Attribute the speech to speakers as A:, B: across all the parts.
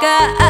A: Rebecca.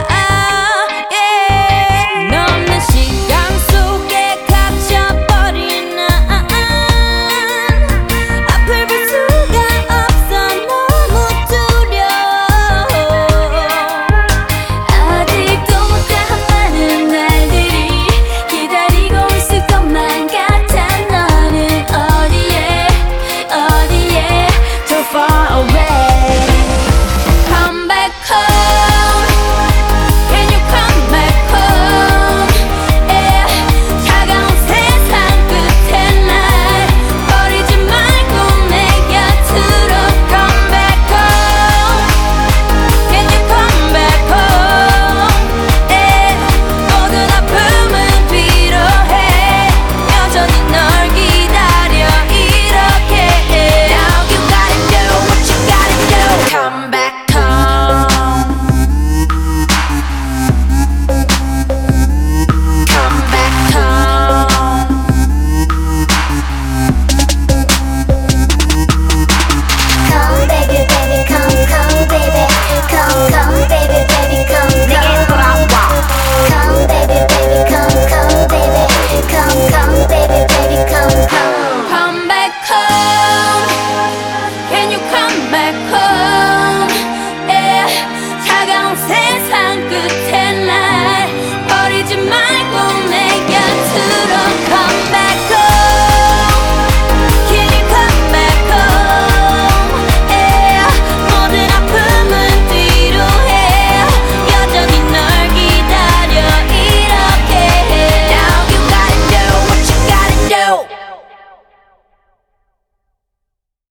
A: Oh.